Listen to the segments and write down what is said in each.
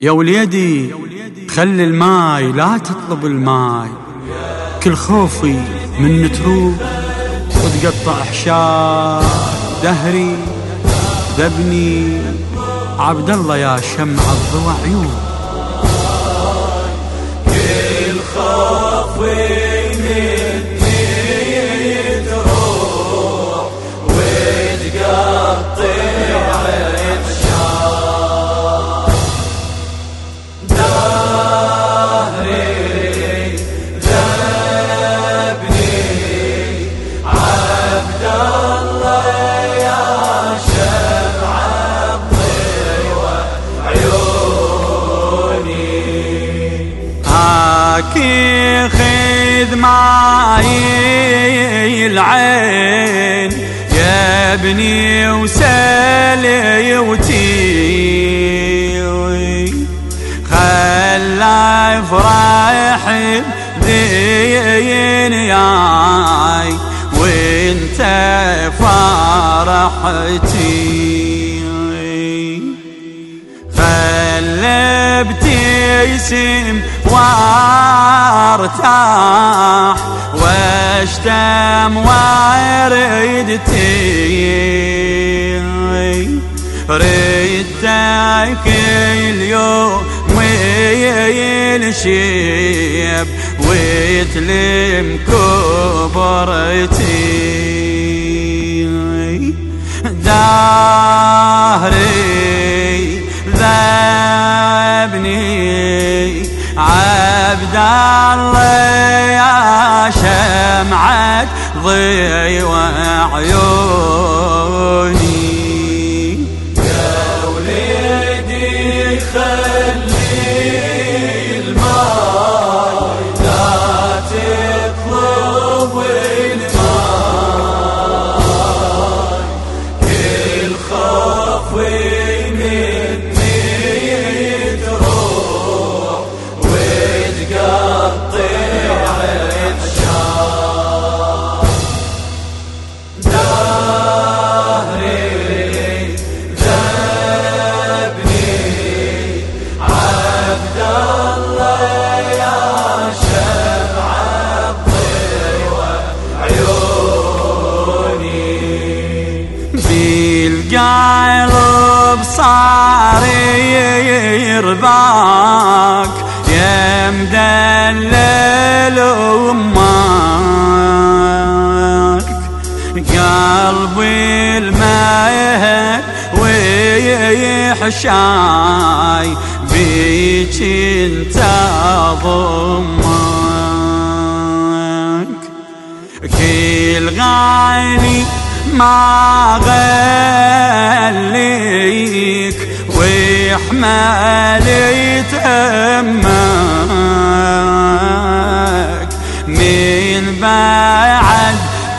يا وليدي خلي الماي لا تطلب الماي. كل خوفي من تروح وتقطع حشار دهري ذبني عبد الله يا شمع الضوى عيون. خذ معي العين يا ابني وسالي وتي خلى يفرح دين ياي وانت فرحتي ابتسم وارتاح واشتم وردتي ردتك اليوم وينشيب ويتلم كبرتي دهري ذابني عبد الله يا شمعة ضي وعيوني صار يرضاك. يا مدلل أمك. قلبي المهد ويحشاي. بيك انت ضمك كل غالي ما غليك ويحمل تأمك من بعد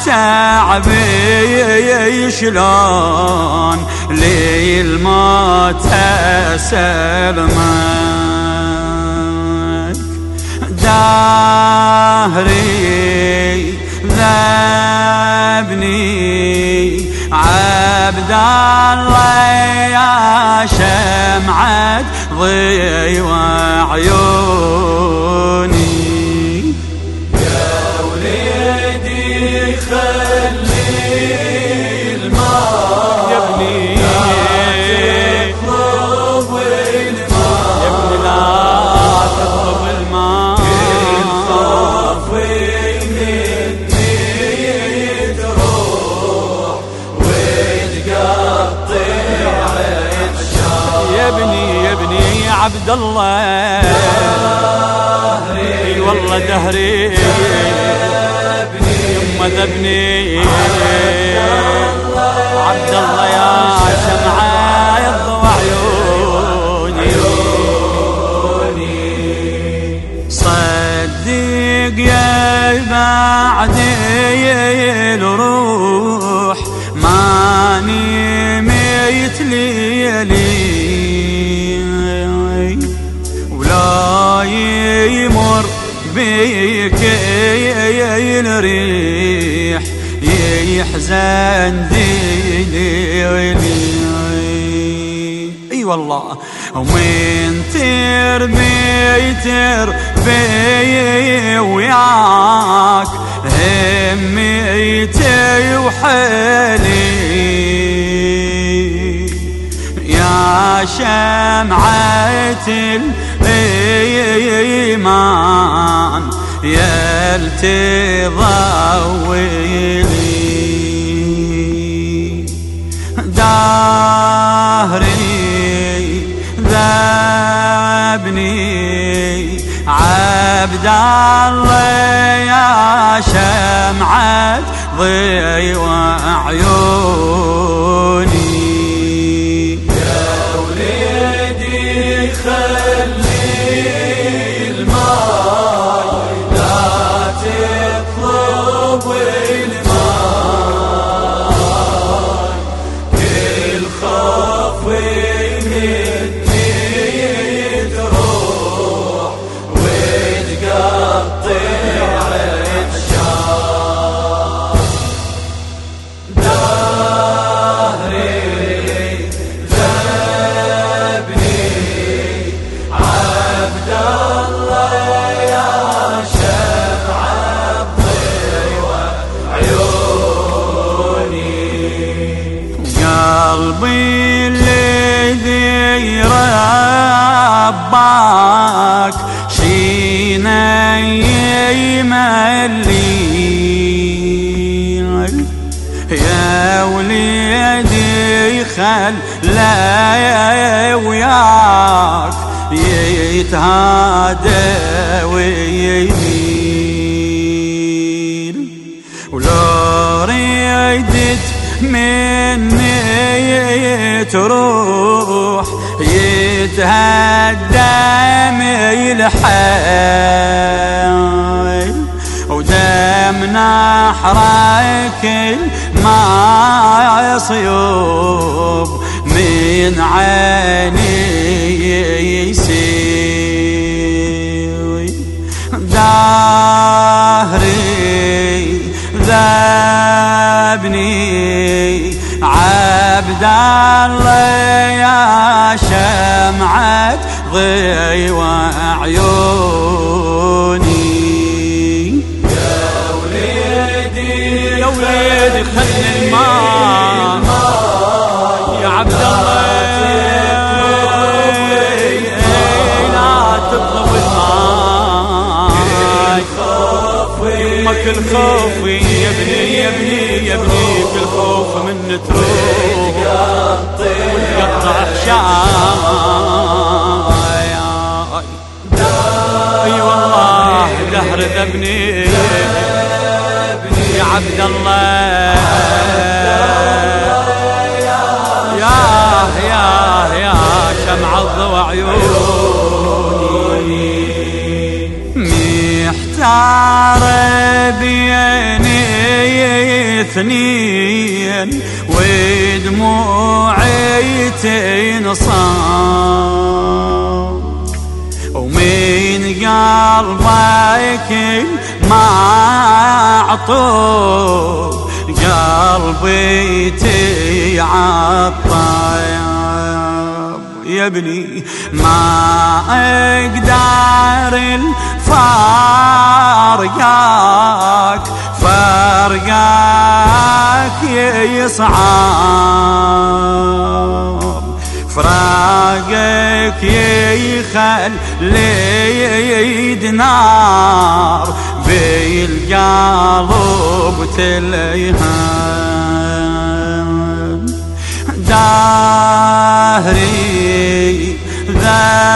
تعبي شلون للموت سلمك دهري ذابني عبد الله يا شمعة ضي وعيوني يا وليدي خلي عبد الله اي والله دهري يما ذبني عبد الله يا شمعة يضوى عيوني صدق يا بعدي يمر بيك الريح يحزن ديني أي والله ومن تربي تربي وياك؟ هميتي وحالي. يا شمعة الإيمان يا التضوي لي دهري ذابني عبد الله يا شمعة ضي وعيوني قلبي خل لا وياك يتهادى ويميل ولو ريدت مني تروح يتهدم الحيل ودم نحرك ما يصيب من عيني يسير دهري ذابني عبد الله يا شمعة ضي يمك الخوف يا ابني يا ابني يا ابني في الخوف من تروح. وتقطع حشاي اي والله دهر ذبني يا عبد الله. بيني اثنين ودموعي تنصاب ومن قلبك معطوب قلبي تعطيب يا ابني ما أقدر الفارقك فرقك يصعب. فراقك يخلي نار بالقلب تليهان. دهري ذابني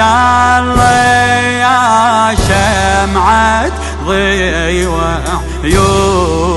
الله يا شمعة ضي وعيون